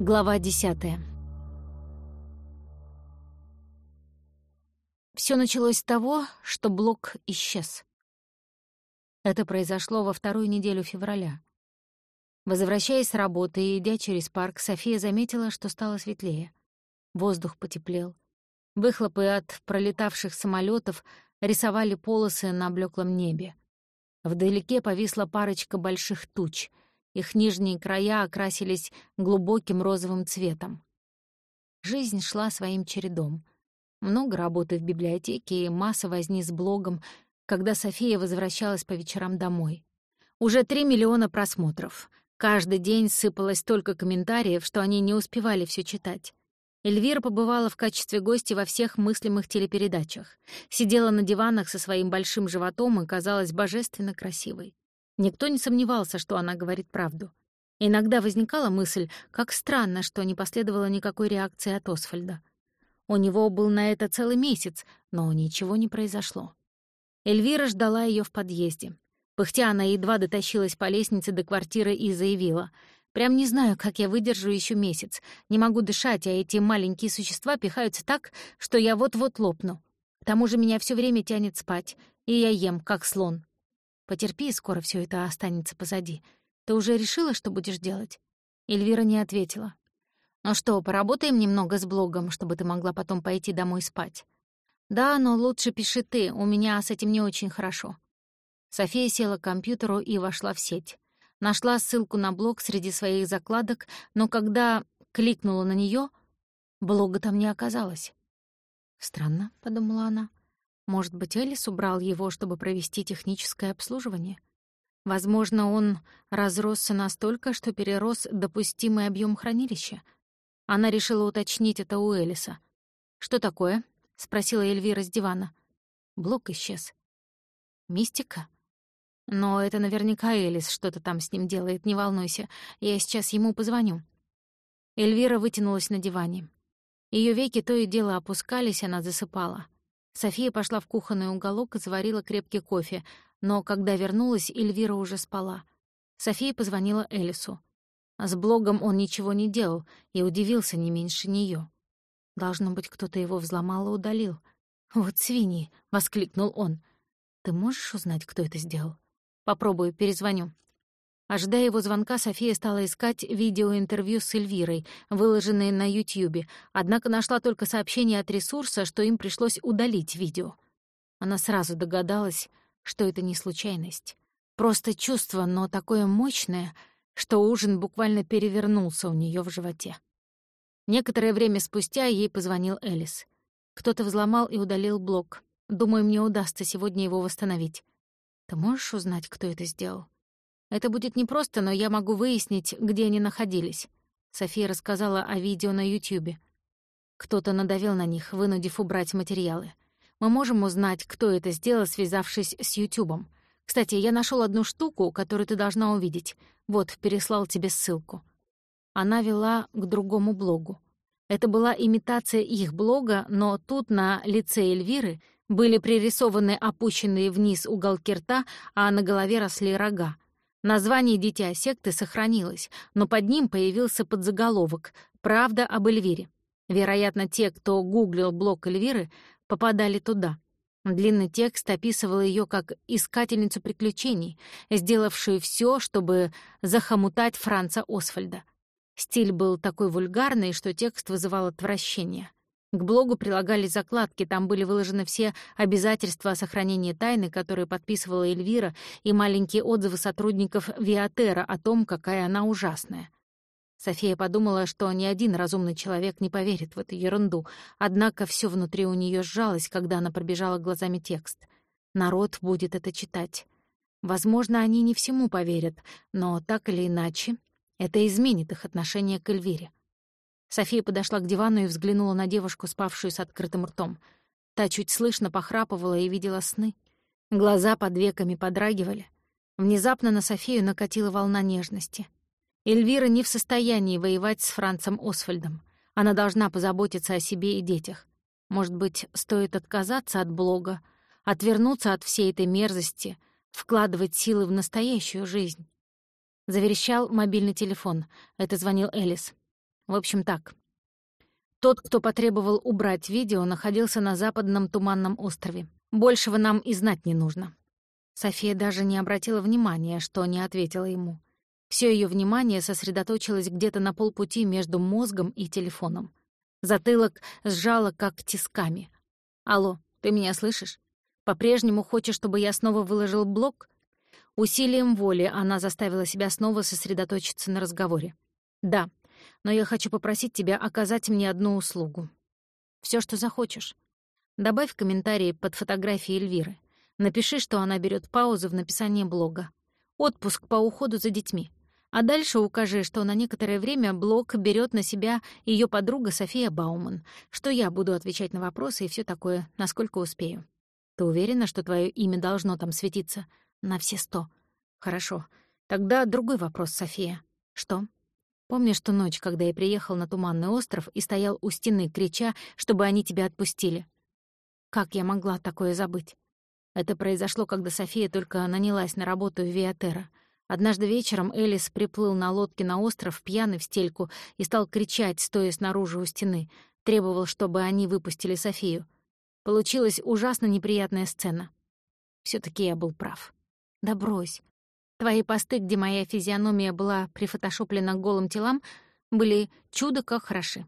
Глава десятая. Все началось с того, что блок исчез. Это произошло во вторую неделю февраля. Возвращаясь с работы и идя через парк, София заметила, что стало светлее. Воздух потеплел. Выхлопы от пролетавших самолетов рисовали полосы на блеклом небе. Вдалеке повисла парочка больших туч — их нижние края окрасились глубоким розовым цветом. Жизнь шла своим чередом. Много работы в библиотеке и масса возни с блогом, когда София возвращалась по вечерам домой. Уже три миллиона просмотров. Каждый день сыпалось столько комментариев, что они не успевали все читать. Эльвира побывала в качестве гостя во всех мыслимых телепередачах. Сидела на диванах со своим большим животом и казалась божественно красивой. Никто не сомневался, что она говорит правду. Иногда возникала мысль, как странно, что не последовало никакой реакции от Освальда. У него был на это целый месяц, но ничего не произошло. Эльвира ждала ее в подъезде. Пыхтя она едва дотащилась по лестнице до квартиры и заявила. «Прям не знаю, как я выдержу еще месяц. Не могу дышать, а эти маленькие существа пихаются так, что я вот-вот лопну. К тому же меня все время тянет спать, и я ем, как слон. Потерпи, скоро все это останется позади. Ты уже решила, что будешь делать?» Эльвира не ответила. «Ну что, поработаем немного с блогом, чтобы ты могла потом пойти домой спать?» «Да, но лучше пиши ты, у меня с этим не очень хорошо». София села к компьютеру и вошла в сеть. Нашла ссылку на блог среди своих закладок, но когда кликнула на нее, блога там не оказалось. «Странно», — подумала она. Может быть, Элис убрал его, чтобы провести техническое обслуживание? Возможно, он разросся настолько, что перерос допустимый объем хранилища. Она решила уточнить это у Элиса. «Что такое?» — спросила Эльвира с дивана. Блок исчез. «Мистика?» «Но это наверняка Элис что-то там с ним делает, не волнуйся. Я сейчас ему позвоню». Эльвира вытянулась на диване. Ее веки то и дело опускались, она засыпала. София пошла в кухонный уголок и заварила крепкий кофе, но когда вернулась, Эльвира уже спала. София позвонила Элису. С блогом он ничего не делал и удивился не меньше нее. Должно быть, кто-то его взломал и удалил. «Вот свиньи!» — воскликнул он. «Ты можешь узнать, кто это сделал?» «Попробую, перезвоню». Ожидая его звонка, София стала искать видеоинтервью с Эльвирой, выложенные на Ютьюбе, однако нашла только сообщение от ресурса, что им пришлось удалить видео. Она сразу догадалась, что это не случайность. Просто чувство, но такое мощное, что ужин буквально перевернулся у нее в животе. Некоторое время спустя ей позвонил Элис. Кто-то взломал и удалил блок. Думаю, мне удастся сегодня его восстановить. Ты можешь узнать, кто это сделал? Это будет непросто, но я могу выяснить, где они находились. София рассказала о видео на Ютьюбе. Кто-то надавил на них, вынудив убрать материалы. Мы можем узнать, кто это сделал, связавшись с Ютубом. Кстати, я нашел одну штуку, которую ты должна увидеть. Вот, переслал тебе ссылку. Она вела к другому блогу. Это была имитация их блога, но тут на лице Эльвиры были пририсованы опущенные вниз уголки рта, а на голове росли рога. Название «Дитя секты» сохранилось, но под ним появился подзаголовок «Правда об Эльвире». Вероятно, те, кто гуглил блог Эльвиры, попадали туда. Длинный текст описывал ее как искательницу приключений, сделавшую все, чтобы захомутать Франца Освальда. Стиль был такой вульгарный, что текст вызывал отвращение. К блогу прилагались закладки, там были выложены все обязательства о сохранении тайны, которые подписывала Эльвира, и маленькие отзывы сотрудников Виатера о том, какая она ужасная. София подумала, что ни один разумный человек не поверит в эту ерунду, однако все внутри у нее сжалось, когда она пробежала глазами текст. Народ будет это читать. Возможно, они не всему поверят, но так или иначе это изменит их отношение к Эльвире. София подошла к дивану и взглянула на девушку, спавшую с открытым ртом. Та чуть слышно похрапывала и видела сны. Глаза под веками подрагивали. Внезапно на Софию накатила волна нежности. Эльвира не в состоянии воевать с Францем Освальдом. Она должна позаботиться о себе и детях. Может быть, стоит отказаться от блога, отвернуться от всей этой мерзости, вкладывать силы в настоящую жизнь. Заверещал мобильный телефон. Это звонил Элис. В общем, так. Тот, кто потребовал убрать видео, находился на западном Туманном острове. Большего нам и знать не нужно. София даже не обратила внимания, что не ответила ему. Все ее внимание сосредоточилось где-то на полпути между мозгом и телефоном. Затылок сжало, как тисками. «Алло, ты меня слышишь? По-прежнему хочешь, чтобы я снова выложил блог?» Усилием воли она заставила себя снова сосредоточиться на разговоре. «Да, но я хочу попросить тебя оказать мне одну услугу. Все, что захочешь. Добавь комментарии под фотографией Эльвиры. Напиши, что она берет паузу в написании блога. Отпуск по уходу за детьми. А дальше укажи, что на некоторое время блог берет на себя ее подруга София Бауман, что я буду отвечать на вопросы и все такое, насколько успею. Ты уверена, что твое имя должно там светиться? На все сто. Хорошо. Тогда другой вопрос, София. Что? Помнишь ту ночь, когда я приехал на Туманный остров и стоял у стены, крича, чтобы они тебя отпустили? Как я могла такое забыть? Это произошло, когда София только нанялась на работу в Виатера. Однажды вечером Элис приплыл на лодке на остров, пьяный в стельку, и стал кричать, стоя снаружи у стены. Требовал, чтобы они выпустили Софию. Получилась ужасно неприятная сцена. все таки я был прав. Да брось. Твои посты, где моя физиономия была прифотошоплена голым телам, были чудо как хороши.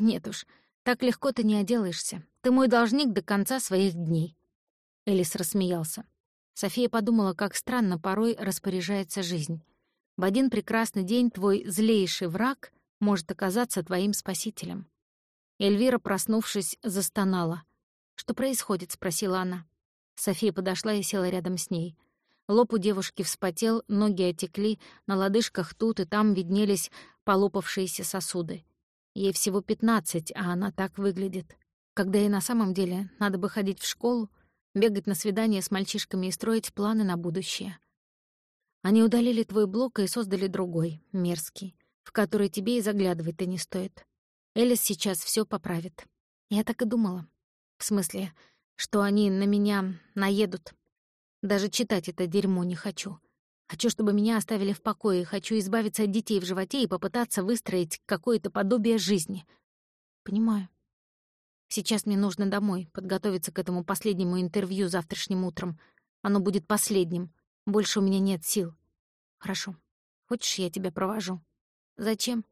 Нет уж, так легко ты не отделаешься. Ты мой должник до конца своих дней. Элис рассмеялся. София подумала, как странно порой распоряжается жизнь. В один прекрасный день твой злейший враг может оказаться твоим спасителем. Эльвира, проснувшись, застонала. «Что происходит?» — спросила она. София подошла и села рядом с ней. Лоб у девушки вспотел, ноги отекли, на лодыжках тут и там виднелись полопавшиеся сосуды. Ей всего пятнадцать, а она так выглядит. Когда ей на самом деле надо бы ходить в школу, бегать на свидания с мальчишками и строить планы на будущее. Они удалили твой блок и создали другой, мерзкий, в который тебе и заглядывать-то не стоит. Элис сейчас все поправит. Я так и думала. В смысле, что они на меня наедут. Даже читать это дерьмо не хочу. Хочу, чтобы меня оставили в покое, хочу избавиться от детей в животе и попытаться выстроить какое-то подобие жизни. Понимаю. Сейчас мне нужно домой, подготовиться к этому последнему интервью завтрашним утром. Оно будет последним. Больше у меня нет сил. Хорошо. Хочешь, я тебя провожу? Зачем?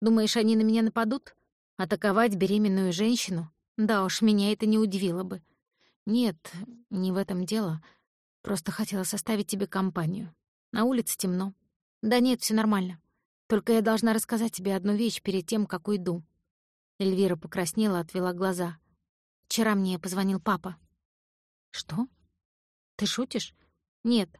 Думаешь, они на меня нападут? Атаковать беременную женщину? Да уж, меня это не удивило бы. Нет, не в этом дело. Просто хотела составить тебе компанию. На улице темно. Да нет, все нормально. Только я должна рассказать тебе одну вещь перед тем, как уйду. Эльвира покраснела, отвела глаза. Вчера мне позвонил папа. Что? Ты шутишь? Нет.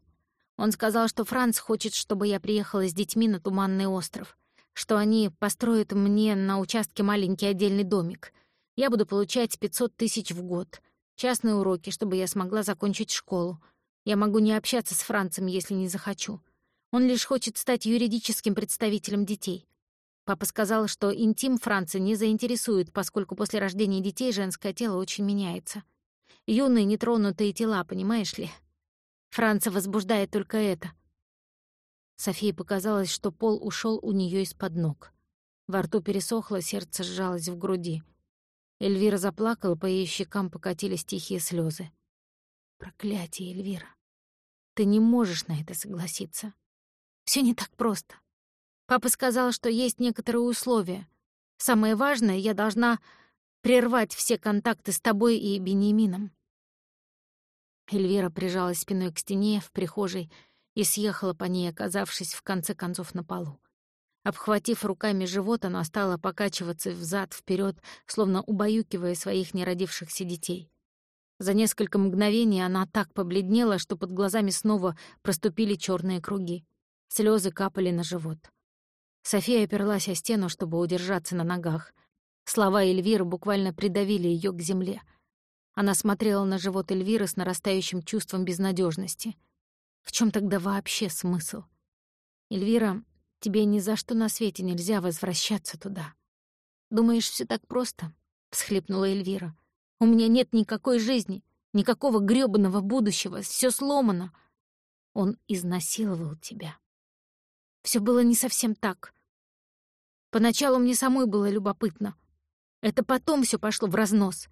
Он сказал, что Франц хочет, чтобы я приехала с детьми на Туманный остров, что они построят мне на участке маленький отдельный домик — я буду получать 500 тысяч в год. Частные уроки, чтобы я смогла закончить школу. Я могу не общаться с Францем, если не захочу. Он лишь хочет стать юридическим представителем детей. Папа сказал, что интим Франца не заинтересует, поскольку после рождения детей женское тело очень меняется. Юные нетронутые тела, понимаешь ли? Франца возбуждает только это. Софии показалось, что пол ушел у нее из-под ног. Во рту пересохло, сердце сжалось в груди. Эльвира заплакала, по ее щекам покатились тихие слезы. Проклятие, Эльвира. Ты не можешь на это согласиться. Все не так просто. Папа сказал, что есть некоторые условия. Самое важное, я должна прервать все контакты с тобой и Бениамином. Эльвира прижалась спиной к стене в прихожей и съехала по ней, оказавшись в конце концов на полу. Обхватив руками живот, она стала покачиваться взад вперед, словно убаюкивая своих неродившихся детей. За несколько мгновений она так побледнела, что под глазами снова проступили черные круги. Слезы капали на живот. София оперлась о стену, чтобы удержаться на ногах. Слова Эльвиры буквально придавили ее к земле. Она смотрела на живот Эльвиры с нарастающим чувством безнадежности. В чем тогда вообще смысл? Эльвира Тебе ни за что на свете нельзя возвращаться туда. Думаешь, все так просто? всхлипнула Эльвира. У меня нет никакой жизни, никакого грёбаного будущего, все сломано. Он изнасиловал тебя. Все было не совсем так. Поначалу мне самой было любопытно. Это потом все пошло в разнос.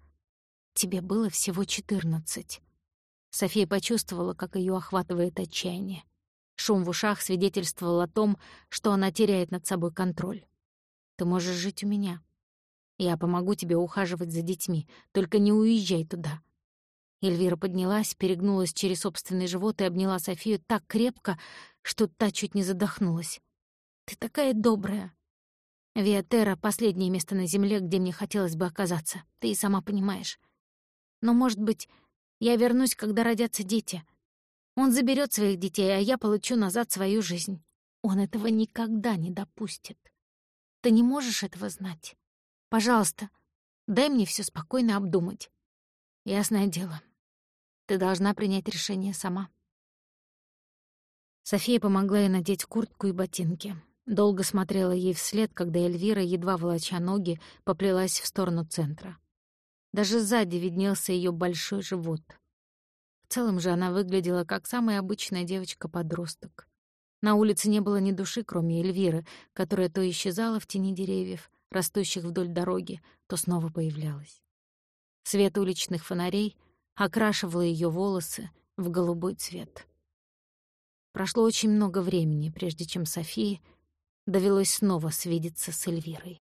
Тебе было всего четырнадцать. София почувствовала, как ее охватывает отчаяние. Шум в ушах свидетельствовал о том, что она теряет над собой контроль. «Ты можешь жить у меня. Я помогу тебе ухаживать за детьми, только не уезжай туда». Эльвира поднялась, перегнулась через собственный живот и обняла Софию так крепко, что та чуть не задохнулась. «Ты такая добрая!» «Виатера — последнее место на Земле, где мне хотелось бы оказаться, ты и сама понимаешь. Но, может быть, я вернусь, когда родятся дети. Он заберет своих детей, а я получу назад свою жизнь. Он этого никогда не допустит. Ты не можешь этого знать. Пожалуйста, дай мне все спокойно обдумать. Ясное дело, ты должна принять решение сама. София помогла ей надеть куртку и ботинки. Долго смотрела ей вслед, когда Эльвира, едва волоча ноги, поплелась в сторону центра. Даже сзади виднелся ее большой живот. В целом же она выглядела как самая обычная девочка-подросток. На улице не было ни души, кроме Эльвиры, которая то исчезала в тени деревьев, растущих вдоль дороги, то снова появлялась. Свет уличных фонарей окрашивал ее волосы в голубой цвет. Прошло очень много времени, прежде чем Софии довелось снова свидеться с Эльвирой.